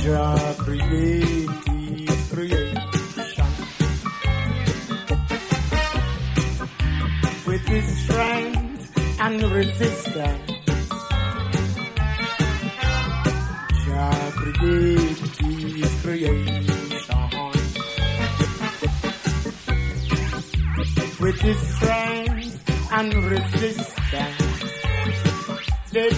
Created creation. With his strength and resistance, created creation. With his strength and resistance, they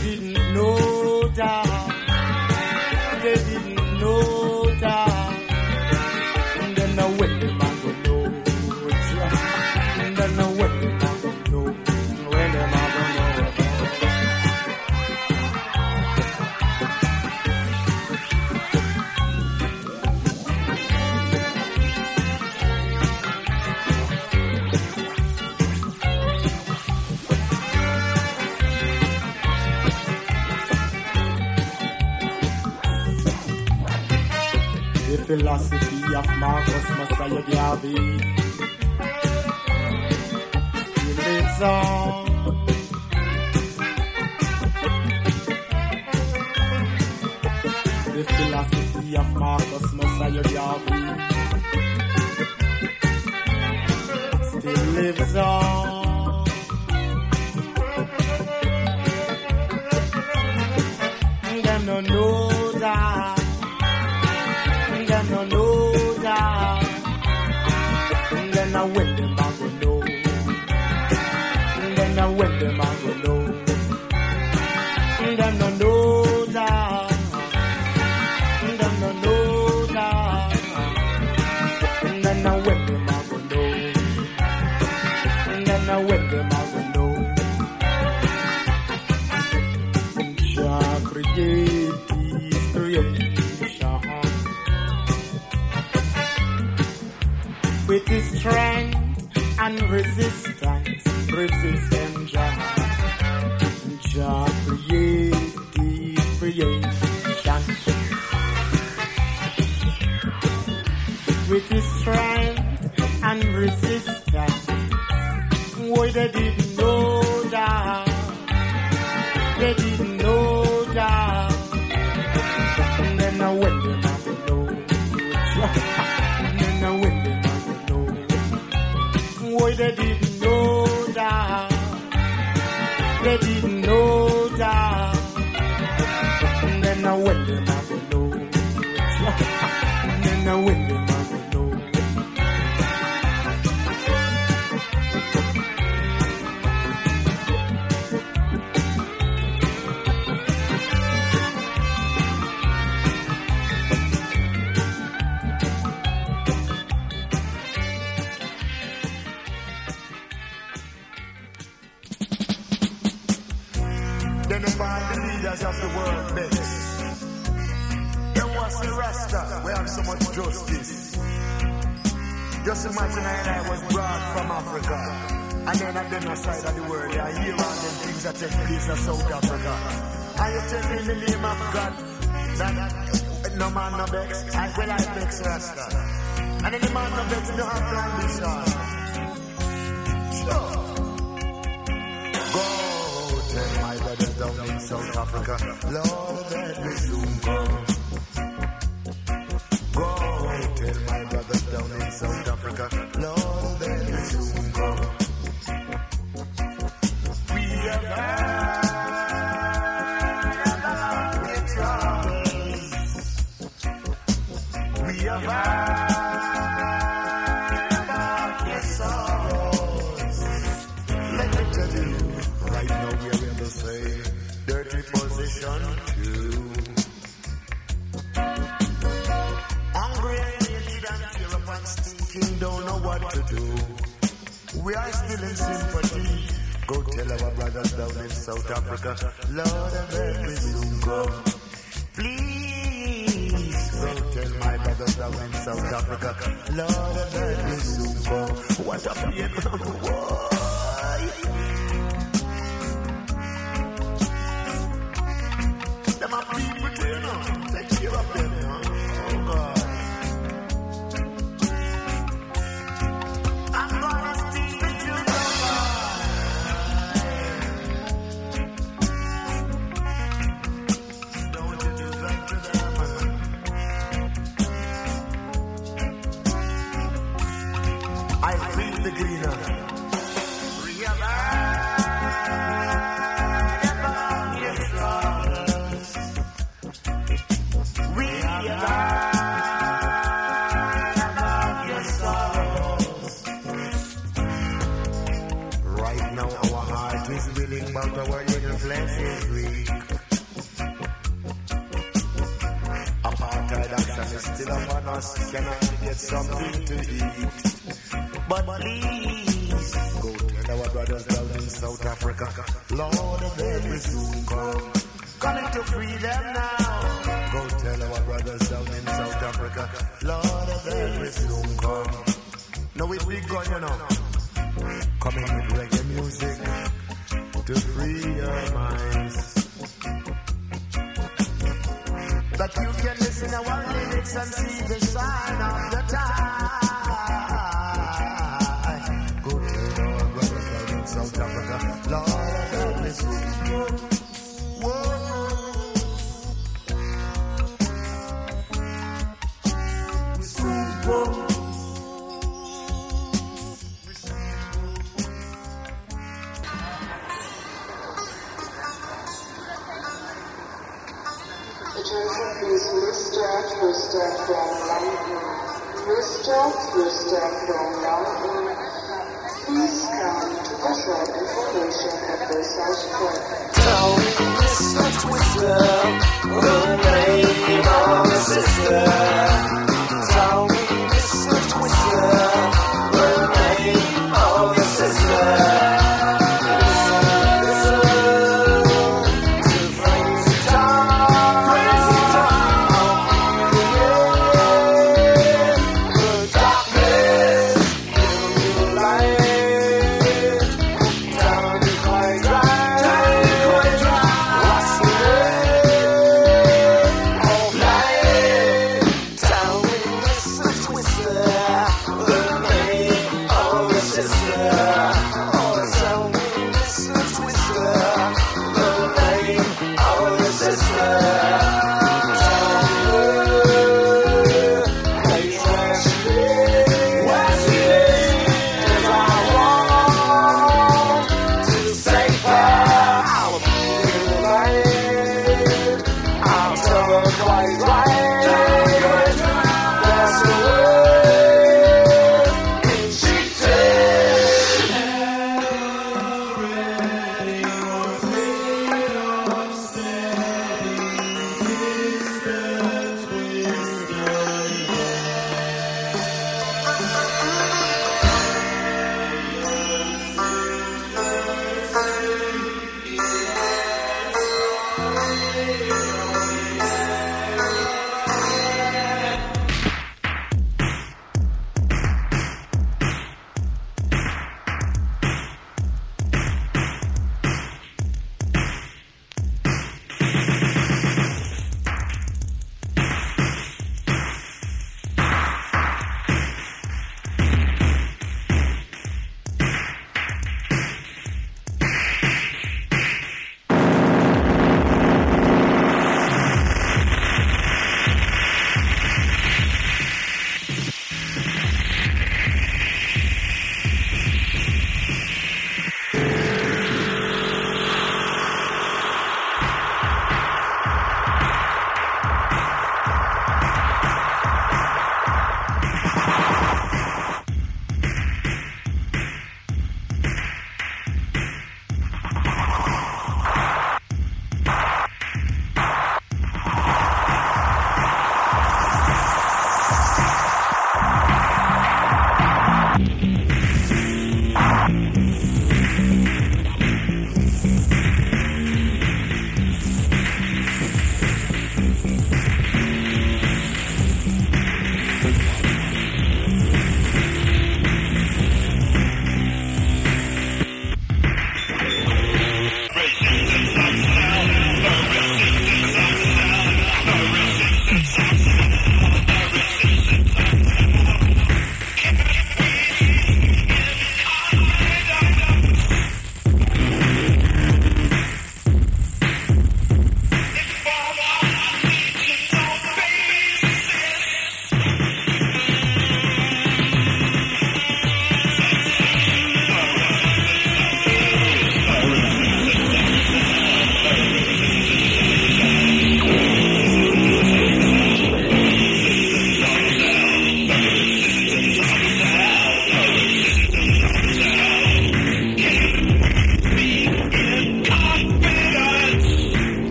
envies. The philosophy of Marcus still lives on. no know that resistance, resistant job. Job create, create, creation. With his strength and resistance, why the vex Rasta. And any man that vex me have ambition. Sure. Go tell my brothers down in South Africa, Lord, let me soon come. Let me soon come. Please, go tell my brothers down in South Africa, Lord, and let me soon come. What a pain. Them are people you know. Take care of them, Can I get something to eat? But please, go tell our brothers down in South Africa, Lord, they will soon come. Coming to free them now. Go tell our brothers down in South Africa, Lord, they will soon come. Now we big gun, you know. Coming with reggae music to free your minds. That you can listen our lyrics and see the sign of the time. Please come to the short information at the South Pole.